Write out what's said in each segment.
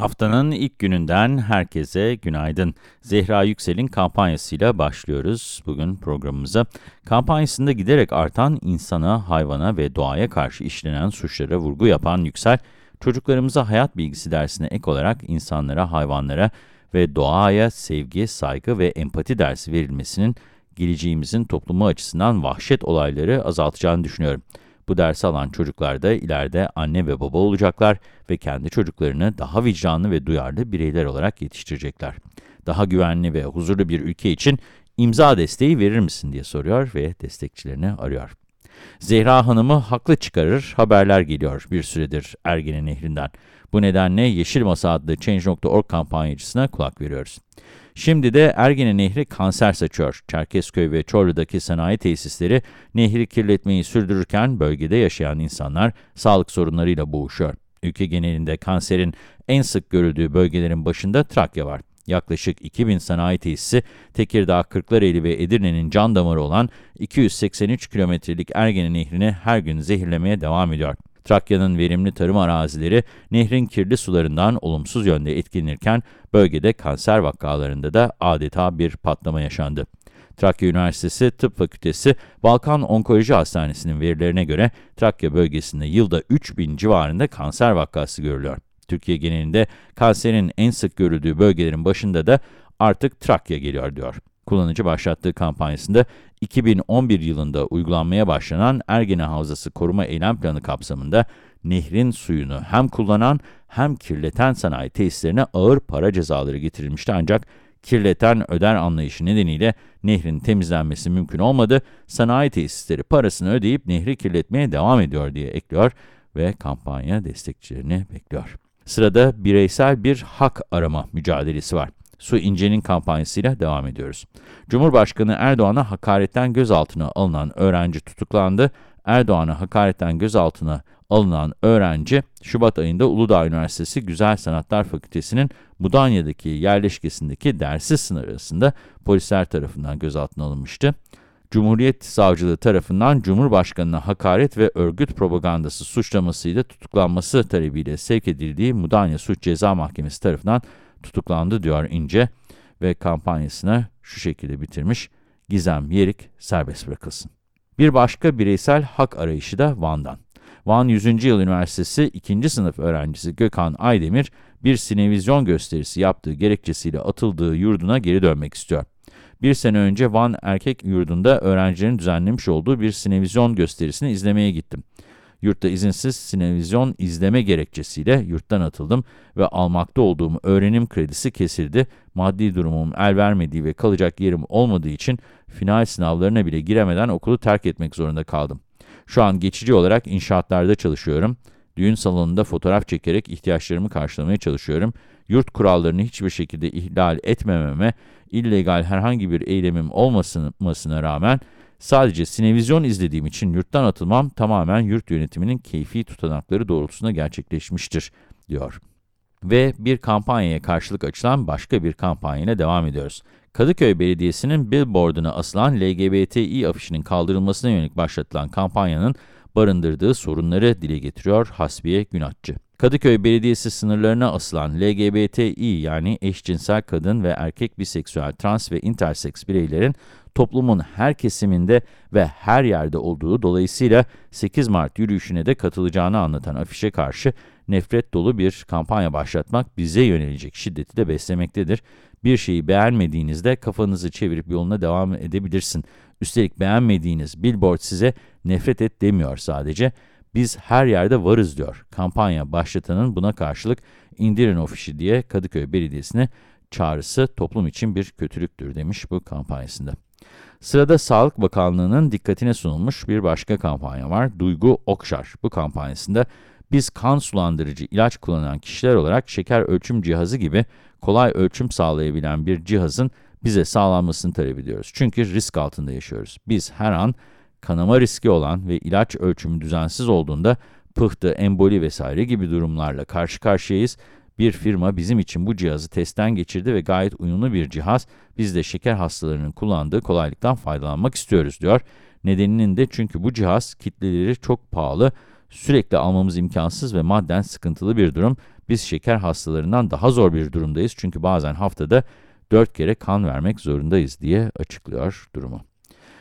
Haftanın ilk gününden herkese günaydın. Zehra Yüksel'in kampanyasıyla başlıyoruz bugün programımıza. Kampanyasında giderek artan insana, hayvana ve doğaya karşı işlenen suçlara vurgu yapan Yüksel, çocuklarımıza hayat bilgisi dersine ek olarak insanlara, hayvanlara ve doğaya sevgi, saygı ve empati dersi verilmesinin geleceğimizin toplumu açısından vahşet olayları azaltacağını düşünüyorum. Bu dersi alan çocuklar da ileride anne ve baba olacaklar ve kendi çocuklarını daha vicdanlı ve duyarlı bireyler olarak yetiştirecekler. Daha güvenli ve huzurlu bir ülke için imza desteği verir misin diye soruyor ve destekçilerini arıyor. Zehra Hanım'ı haklı çıkarır haberler geliyor bir süredir Ergene Nehri'nden. Bu nedenle Yeşil Masa adlı Change.org kampanyacısına kulak veriyoruz. Şimdi de Ergene Nehri kanser saçıyor. Çerkezköy ve Çorlu'daki sanayi tesisleri nehri kirletmeyi sürdürürken bölgede yaşayan insanlar sağlık sorunlarıyla boğuşuyor. Ülke genelinde kanserin en sık görüldüğü bölgelerin başında Trakya var. Yaklaşık 2000 sanayi tesisi Tekirdağ, Kırklareli ve Edirne'nin can damarı olan 283 kilometrelik Ergene Nehri'ni her gün zehirlemeye devam ediyor. Trakya'nın verimli tarım arazileri nehrin kirli sularından olumsuz yönde etkilenirken bölgede kanser vakalarında da adeta bir patlama yaşandı. Trakya Üniversitesi Tıp Fakültesi Balkan Onkoloji Hastanesi'nin verilerine göre Trakya bölgesinde yılda 3000 civarında kanser vakası görülüyor. Türkiye genelinde kanserin en sık görüldüğü bölgelerin başında da artık Trakya geliyor diyor. Kullanıcı başlattığı kampanyasında 2011 yılında uygulanmaya başlanan Ergene Havzası Koruma Eylem Planı kapsamında nehrin suyunu hem kullanan hem kirleten sanayi tesislerine ağır para cezaları getirilmişti ancak kirleten öder anlayışı nedeniyle nehrin temizlenmesi mümkün olmadı. Sanayi tesisleri parasını ödeyip nehri kirletmeye devam ediyor diye ekliyor ve kampanya destekçilerini bekliyor. Sırada bireysel bir hak arama mücadelesi var. Su İnce'nin kampanyasıyla devam ediyoruz. Cumhurbaşkanı Erdoğan'a hakaretten gözaltına alınan öğrenci tutuklandı. Erdoğan'a hakaretten gözaltına alınan öğrenci, Şubat ayında Uludağ Üniversitesi Güzel Sanatlar Fakültesi'nin Mudanya'daki yerleşkesindeki dersiz sınır arasında polisler tarafından gözaltına alınmıştı. Cumhuriyet Savcılığı tarafından Cumhurbaşkanı'na hakaret ve örgüt propagandası suçlamasıyla tutuklanması talebiyle sevk edildiği Mudanya Suç Ceza Mahkemesi tarafından tutuklandı diyor İnce ve kampanyasını şu şekilde bitirmiş. Gizem Yerik serbest bırakılsın. Bir başka bireysel hak arayışı da Van'dan. Van 100. Yıl Üniversitesi 2. sınıf öğrencisi Gökhan Aydemir, bir sinevizyon gösterisi yaptığı gerekçesiyle atıldığı yurduna geri dönmek istiyor. Bir sene önce Van Erkek Yurdu'nda öğrencilerin düzenlemiş olduğu bir sinevizyon gösterisini izlemeye gittim. Yurtta izinsiz sinevizyon izleme gerekçesiyle yurttan atıldım ve almakta olduğum öğrenim kredisi kesildi. Maddi durumum el vermediği ve kalacak yerim olmadığı için final sınavlarına bile giremeden okulu terk etmek zorunda kaldım. Şu an geçici olarak inşaatlarda çalışıyorum. Düğün salonunda fotoğraf çekerek ihtiyaçlarımı karşılamaya çalışıyorum. Yurt kurallarını hiçbir şekilde ihlal etmememe, illegal herhangi bir eylemim olmasına rağmen Sadece sinevizyon izlediğim için yurttan atılmam tamamen yurt yönetiminin keyfi tutanakları doğrultusunda gerçekleşmiştir, diyor. Ve bir kampanyaya karşılık açılan başka bir kampanyayla devam ediyoruz. Kadıköy Belediyesi'nin billboarduna asılan LGBTİ afişinin kaldırılmasına yönelik başlatılan kampanyanın barındırdığı sorunları dile getiriyor Hasbiye Günatçı. Kadıköy Belediyesi sınırlarına asılan LGBTİ yani eşcinsel kadın ve erkek biseksüel, trans ve interseks bireylerin toplumun her kesiminde ve her yerde olduğu dolayısıyla 8 Mart yürüyüşüne de katılacağını anlatan afişe karşı nefret dolu bir kampanya başlatmak bize yönelecek şiddeti de beslemektedir. Bir şeyi beğenmediğinizde kafanızı çevirip yoluna devam edebilirsin. Üstelik beğenmediğiniz billboard size nefret et demiyor sadece. Biz her yerde varız diyor. Kampanya başlatanın buna karşılık indirin ofişi diye Kadıköy Belediyesi'ne çağrısı toplum için bir kötülüktür demiş bu kampanyasında. Sırada Sağlık Bakanlığı'nın dikkatine sunulmuş bir başka kampanya var. Duygu Okşar. Bu kampanyasında biz kan sulandırıcı ilaç kullanan kişiler olarak şeker ölçüm cihazı gibi kolay ölçüm sağlayabilen bir cihazın bize sağlanmasını talep ediyoruz. Çünkü risk altında yaşıyoruz. Biz her an kanama riski olan ve ilaç ölçümü düzensiz olduğunda pıhtı, emboli vesaire gibi durumlarla karşı karşıyayız. Bir firma bizim için bu cihazı testten geçirdi ve gayet uyumlu bir cihaz. Biz de şeker hastalarının kullandığı kolaylıktan faydalanmak istiyoruz diyor. Nedeninin de çünkü bu cihaz kitleleri çok pahalı, sürekli almamız imkansız ve madden sıkıntılı bir durum. Biz şeker hastalarından daha zor bir durumdayız çünkü bazen haftada 4 kere kan vermek zorundayız diye açıklıyor durumu.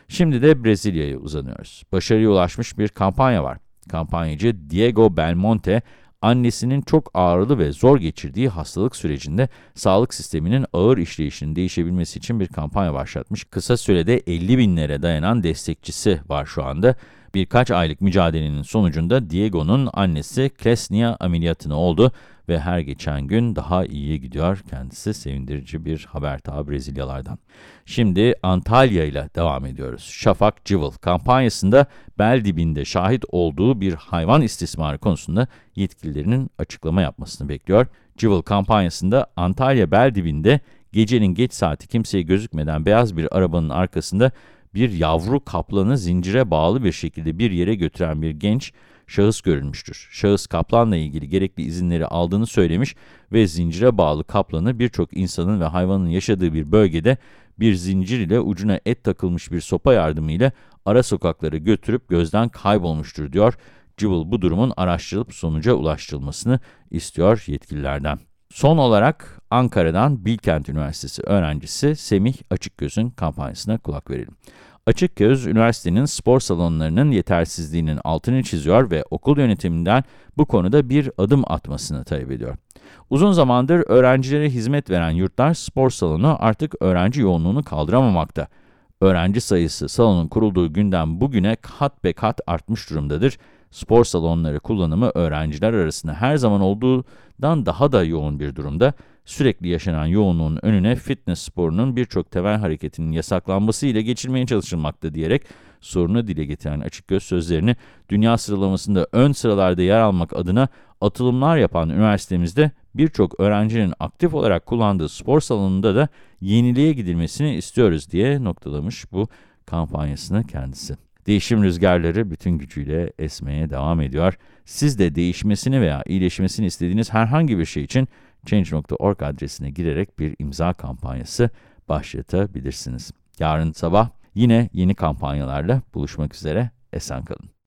Şimdi de Brezilya'ya uzanıyoruz. Başarıya ulaşmış bir kampanya var. Kampanyacı Diego Belmonte, annesinin çok ağrılı ve zor geçirdiği hastalık sürecinde sağlık sisteminin ağır işleyişinin değişebilmesi için bir kampanya başlatmış. Kısa sürede 50 binlere dayanan destekçisi var şu anda. Birkaç aylık mücadelenin sonucunda Diego'nun annesi Klesnia ameliyatını oldu ve her geçen gün daha iyiye gidiyor. Kendisi sevindirici bir haber ta Brezilyalardan. Şimdi Antalya ile devam ediyoruz. Şafak Cıvıl kampanyasında bel dibinde şahit olduğu bir hayvan istismarı konusunda yetkililerinin açıklama yapmasını bekliyor. Cıvıl kampanyasında Antalya bel dibinde gecenin geç saati kimseye gözükmeden beyaz bir arabanın arkasında bir yavru kaplanı zincire bağlı bir şekilde bir yere götüren bir genç şahıs görülmüştür. Şahıs kaplanla ilgili gerekli izinleri aldığını söylemiş ve zincire bağlı kaplanı birçok insanın ve hayvanın yaşadığı bir bölgede bir zincir ile ucuna et takılmış bir sopa yardımıyla ara sokaklara götürüp gözden kaybolmuştur diyor. Cıvıl bu durumun araştırılıp sonuca ulaştırılmasını istiyor yetkililerden. Son olarak Ankara'dan Bilkent Üniversitesi öğrencisi Semih Açıkgöz'ün kampanyasına kulak verelim. Açıkgöz, üniversitenin spor salonlarının yetersizliğinin altını çiziyor ve okul yönetiminden bu konuda bir adım atmasını talep ediyor. Uzun zamandır öğrencilere hizmet veren yurtlar spor salonu artık öğrenci yoğunluğunu kaldıramamakta. Öğrenci sayısı salonun kurulduğu günden bugüne kat be kat artmış durumdadır. Spor salonları kullanımı öğrenciler arasında her zaman olduğundan daha da yoğun bir durumda. Sürekli yaşanan yoğunluğun önüne fitness sporunun birçok temel hareketinin yasaklanması ile geçilmeye çalışılmakta diyerek sorunu dile getiren açık göz sözlerini dünya sıralamasında ön sıralarda yer almak adına atılımlar yapan üniversitemizde birçok öğrencinin aktif olarak kullandığı spor salonunda da yeniliğe gidilmesini istiyoruz diye noktalamış bu kampanyasını kendisi. Değişim rüzgarları bütün gücüyle esmeye devam ediyor. Siz de değişmesini veya iyileşmesini istediğiniz herhangi bir şey için Change.org adresine girerek bir imza kampanyası başlatabilirsiniz. Yarın sabah yine yeni kampanyalarla buluşmak üzere. Esen kalın.